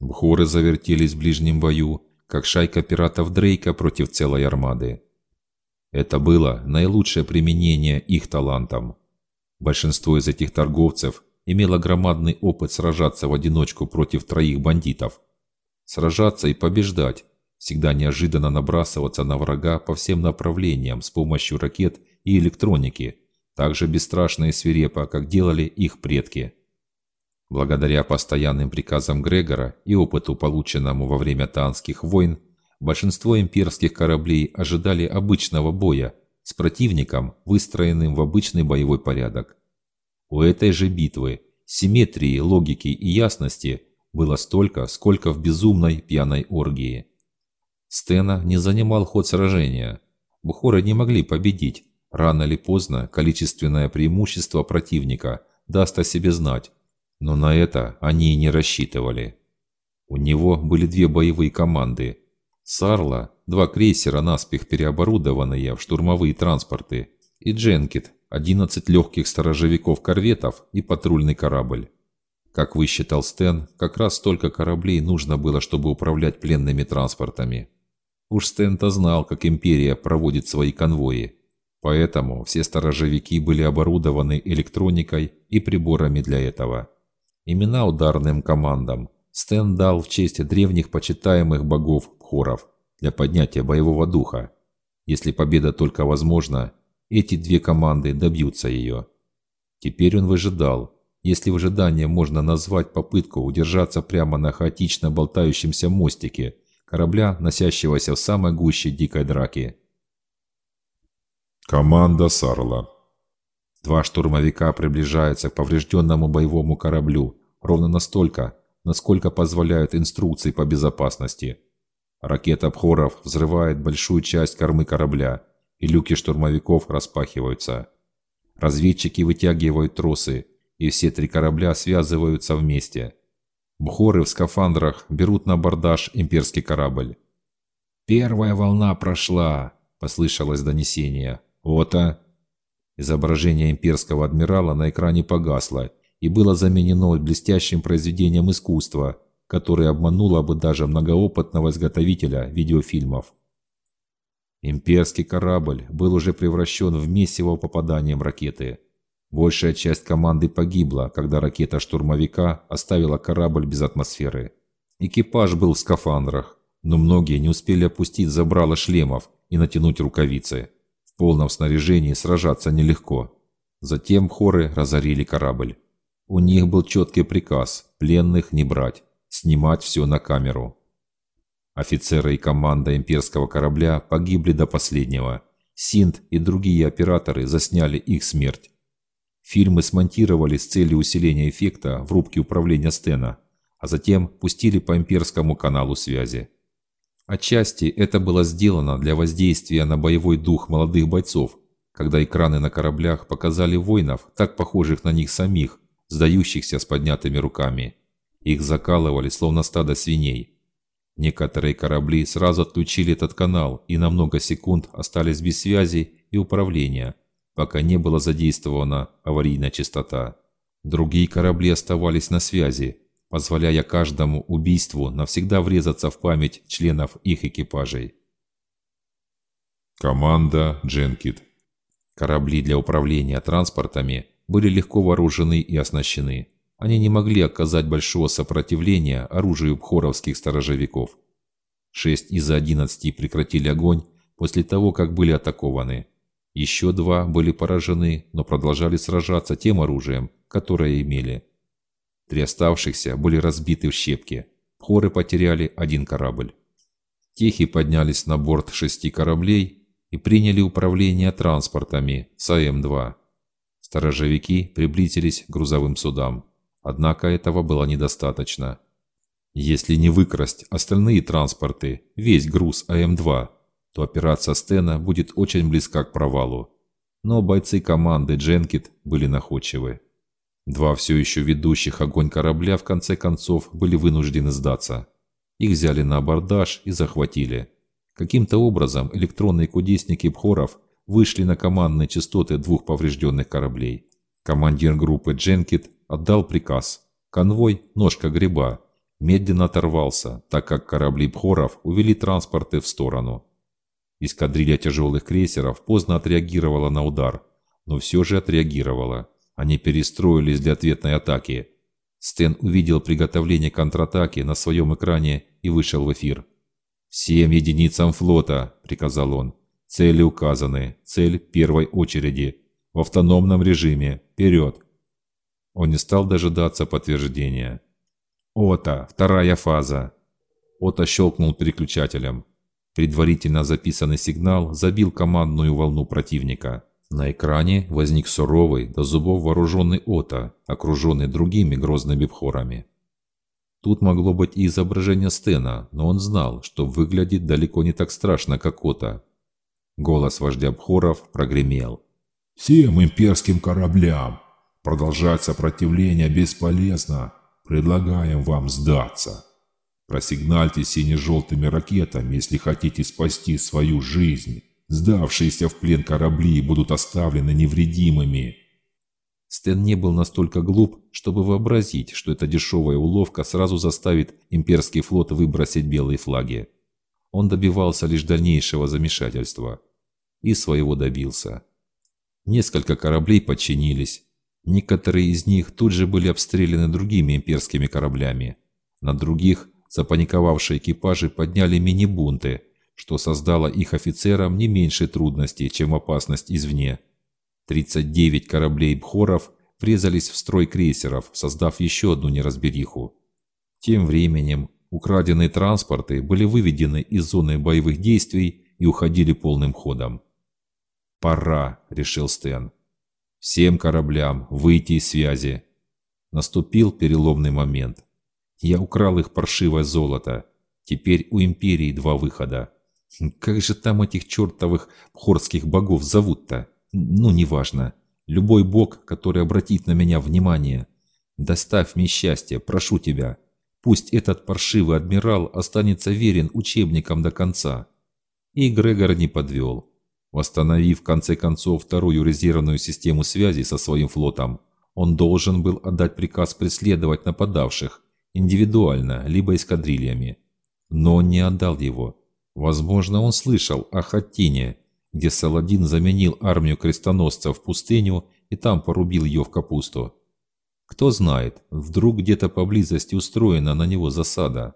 Бхоры завертелись в ближнем бою, как шайка пиратов Дрейка против целой армады. Это было наилучшее применение их талантам. Большинство из этих торговцев имело громадный опыт сражаться в одиночку против троих бандитов. Сражаться и побеждать, всегда неожиданно набрасываться на врага по всем направлениям с помощью ракет и электроники, так же бесстрашно и свирепо, как делали их предки. Благодаря постоянным приказам Грегора и опыту, полученному во время Таанских войн, большинство имперских кораблей ожидали обычного боя с противником, выстроенным в обычный боевой порядок. У этой же битвы симметрии, логики и ясности было столько, сколько в безумной пьяной оргии. Стена не занимал ход сражения. Бухоры не могли победить. Рано или поздно количественное преимущество противника даст о себе знать, но на это они и не рассчитывали. У него были две боевые команды. Сарла, два крейсера, наспех переоборудованные в штурмовые транспорты, и Дженкит, 11 легких сторожевиков-корветов и патрульный корабль. Как высчитал Стэн, как раз столько кораблей нужно было, чтобы управлять пленными транспортами. Уж Стэн-то знал, как Империя проводит свои конвои. Поэтому все сторожевики были оборудованы электроникой и приборами для этого. Имена ударным командам Стэн дал в честь древних почитаемых богов Пхоров для поднятия боевого духа. Если победа только возможна, эти две команды добьются ее. Теперь он выжидал, если выжидание можно назвать попытку удержаться прямо на хаотично болтающемся мостике корабля, носящегося в самой гуще дикой драки. Команда Сарла. Два штурмовика приближаются к поврежденному боевому кораблю, ровно настолько, насколько позволяют инструкции по безопасности. Ракета Пхоров взрывает большую часть кормы корабля, и люки штурмовиков распахиваются. Разведчики вытягивают тросы, и все три корабля связываются вместе. Бхоры в скафандрах берут на бордаж имперский корабль. «Первая волна прошла», – послышалось донесение. «Вот-а!» Изображение имперского адмирала на экране погасло, и было заменено блестящим произведением искусства, которое обмануло бы даже многоопытного изготовителя видеофильмов. Имперский корабль был уже превращен в месиво попаданием ракеты. Большая часть команды погибла, когда ракета штурмовика оставила корабль без атмосферы. Экипаж был в скафандрах, но многие не успели опустить забрало шлемов и натянуть рукавицы. В полном снаряжении сражаться нелегко. Затем хоры разорили корабль. У них был четкий приказ – пленных не брать, снимать все на камеру. Офицеры и команда имперского корабля погибли до последнего. Синт и другие операторы засняли их смерть. Фильмы смонтировали с целью усиления эффекта в рубке управления Стена, а затем пустили по имперскому каналу связи. Отчасти это было сделано для воздействия на боевой дух молодых бойцов, когда экраны на кораблях показали воинов, так похожих на них самих, сдающихся с поднятыми руками. Их закалывали, словно стадо свиней. Некоторые корабли сразу отключили этот канал и на много секунд остались без связи и управления, пока не была задействована аварийная частота. Другие корабли оставались на связи, позволяя каждому убийству навсегда врезаться в память членов их экипажей. Команда Дженкит. Корабли для управления транспортами были легко вооружены и оснащены. Они не могли оказать большого сопротивления оружию бхоровских сторожевиков. Шесть из одиннадцати прекратили огонь после того, как были атакованы. Еще два были поражены, но продолжали сражаться тем оружием, которое имели. Три оставшихся были разбиты в щепки. Бхоры потеряли один корабль. Техи поднялись на борт шести кораблей и приняли управление транспортами с АМ-2. Сторожевики приблизились к грузовым судам. Однако этого было недостаточно. Если не выкрасть остальные транспорты, весь груз АМ-2, то операция Стена будет очень близка к провалу. Но бойцы команды Дженкит были находчивы. Два все еще ведущих огонь корабля в конце концов были вынуждены сдаться. Их взяли на абордаж и захватили. Каким-то образом электронные кудесники Бхоров вышли на командные частоты двух поврежденных кораблей. Командир группы Дженкит отдал приказ. Конвой «Ножка гриба» медленно оторвался, так как корабли Бхоров увели транспорты в сторону. Эскадрилья тяжелых крейсеров поздно отреагировала на удар, но все же отреагировала. Они перестроились для ответной атаки. Стэн увидел приготовление контратаки на своем экране и вышел в эфир. «Всем единицам флота», — приказал он. «Цели указаны. Цель первой очереди. В автономном режиме. Вперед!» Он не стал дожидаться подтверждения. «Ота, вторая фаза!» Ота щелкнул переключателем. Предварительно записанный сигнал забил командную волну противника. На экране возник суровый, до зубов вооруженный Ота, окруженный другими грозными бхорами. Тут могло быть и изображение Стена, но он знал, что выглядит далеко не так страшно, как Ота. Голос вождя Бхоров прогремел. «Всем имперским кораблям! Продолжать сопротивление бесполезно. Предлагаем вам сдаться!» Просигнальте сине-желтыми ракетами, если хотите спасти свою жизнь. Сдавшиеся в плен корабли будут оставлены невредимыми. Стэн не был настолько глуп, чтобы вообразить, что эта дешевая уловка сразу заставит имперский флот выбросить белые флаги. Он добивался лишь дальнейшего замешательства. И своего добился. Несколько кораблей подчинились. Некоторые из них тут же были обстреляны другими имперскими кораблями. На других Запаниковавшие экипажи подняли мини-бунты, что создало их офицерам не меньше трудностей, чем опасность извне. 39 кораблей Бхоров врезались в строй крейсеров, создав еще одну неразбериху. Тем временем украденные транспорты были выведены из зоны боевых действий и уходили полным ходом. «Пора», — решил Стэн. «Всем кораблям выйти из связи». Наступил переломный момент. Я украл их паршивое золото. Теперь у Империи два выхода. Как же там этих чертовых хорских богов зовут-то? Ну, неважно. Любой бог, который обратит на меня внимание. Доставь мне счастье, прошу тебя. Пусть этот паршивый адмирал останется верен учебникам до конца. И Грегор не подвел. Восстановив в конце концов вторую резервную систему связи со своим флотом, он должен был отдать приказ преследовать нападавших индивидуально, либо эскадрильями. Но он не отдал его. Возможно, он слышал о Хаттине, где Саладин заменил армию крестоносцев в пустыню и там порубил ее в капусту. Кто знает, вдруг где-то поблизости устроена на него засада.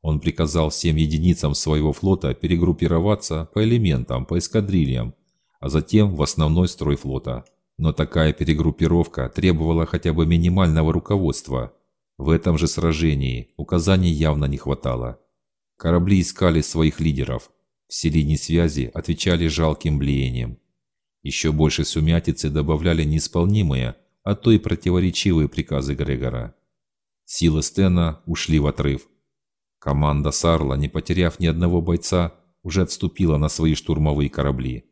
Он приказал всем единицам своего флота перегруппироваться по элементам, по эскадрильям, а затем в основной строй флота. Но такая перегруппировка требовала хотя бы минимального руководства – в этом же сражении указаний явно не хватало. Корабли искали своих лидеров. Все линии связи отвечали жалким блеянием. Еще больше сумятицы добавляли неисполнимые, а то и противоречивые приказы Грегора. Силы Стена ушли в отрыв. Команда Сарла, не потеряв ни одного бойца, уже отступила на свои штурмовые корабли.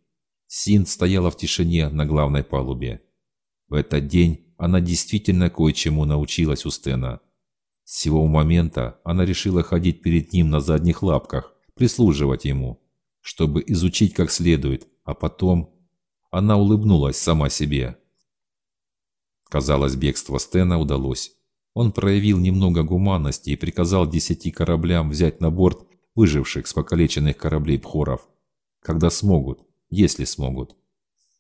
Син стояла в тишине на главной палубе. В этот день она действительно кое-чему научилась у Стена. С сего момента она решила ходить перед ним на задних лапках, прислуживать ему, чтобы изучить как следует, а потом... Она улыбнулась сама себе. Казалось, бегство Стена удалось. Он проявил немного гуманности и приказал десяти кораблям взять на борт выживших с покалеченных кораблей Пхоров. Когда смогут, если смогут.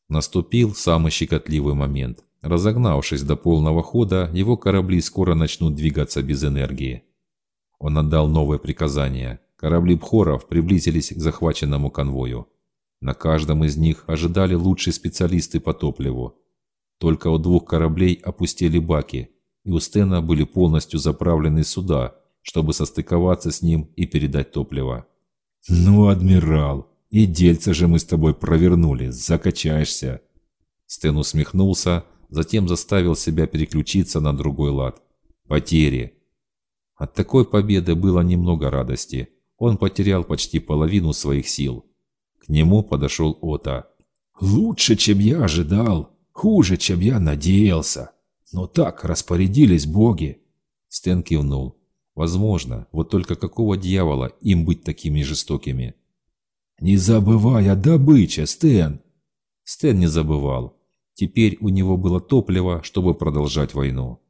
Наступил самый щекотливый момент. Разогнавшись до полного хода, его корабли скоро начнут двигаться без энергии. Он отдал новое приказание. Корабли Бхоров приблизились к захваченному конвою. На каждом из них ожидали лучшие специалисты по топливу. Только у двух кораблей опустили баки, и у Стена были полностью заправлены суда, чтобы состыковаться с ним и передать топливо. «Ну, адмирал, и дельце же мы с тобой провернули, закачаешься!» Стэн усмехнулся, затем заставил себя переключиться на другой лад. Потери. От такой победы было немного радости. Он потерял почти половину своих сил. К нему подошел Ота. «Лучше, чем я ожидал. Хуже, чем я надеялся. Но так распорядились боги». Стэн кивнул. «Возможно. Вот только какого дьявола им быть такими жестокими?» «Не забывай о добыче, Стэн!» Стэн не забывал. Теперь у него было топливо, чтобы продолжать войну.